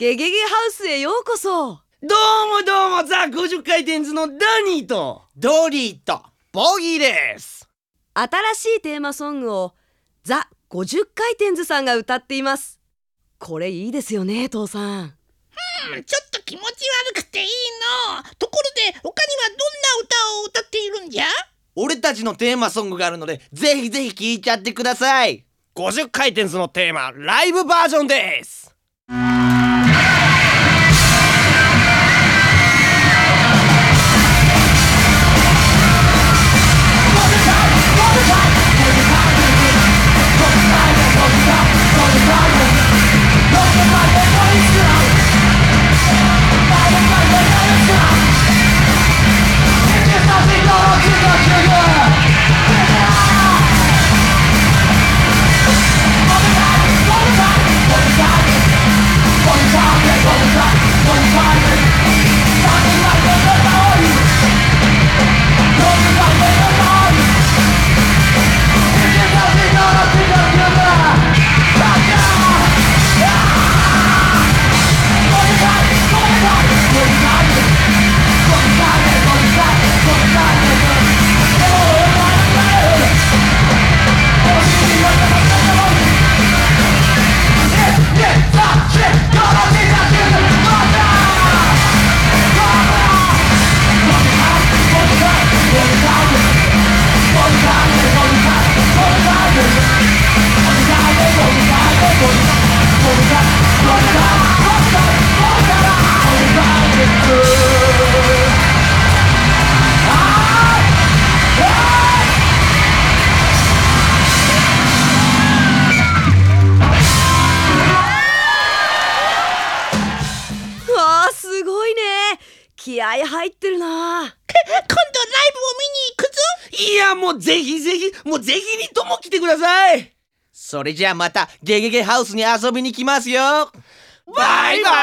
ゲゲゲハウスへようこそ。どうもどうもザ50回転図のダニーと。ドリーとボギーです。新しいテーマソングをザ50回転図さんが歌っています。これいいですよね父さん。うんちょっと気持ち悪くていいの。ところで他にはどんな歌を歌っているんじゃ？俺たちのテーマソングがあるのでぜひぜひ聴いちゃってください。50回転図のテーマライブバージョンです気合入ってるな。今度ライブを見に行くぞ？いやもうぜひぜひもうぜひにとも来てください。それじゃあまたゲゲゲハウスに遊びに来ますよ。バイバイバイ。